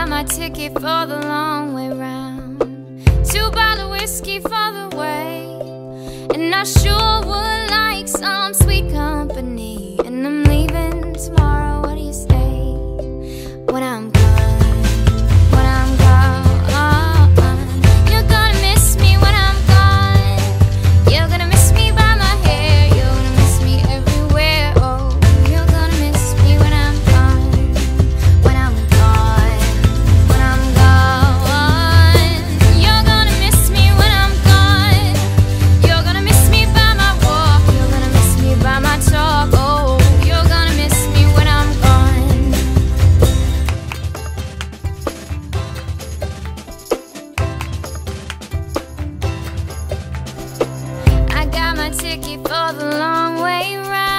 buy my ticket for the long way round. Two bottle whiskey for the way, and I sure would. ticket for the long way round.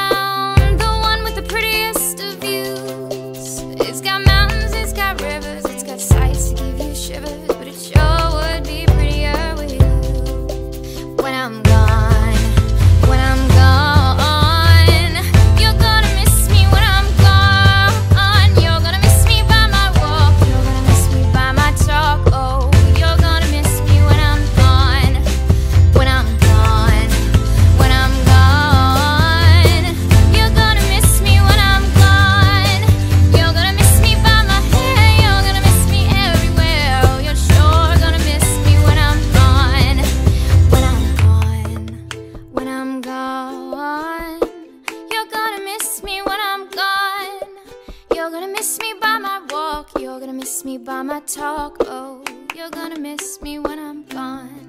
You're gonna miss me by my walk, you're gonna miss me by my talk. Oh, you're gonna miss me when I'm gone.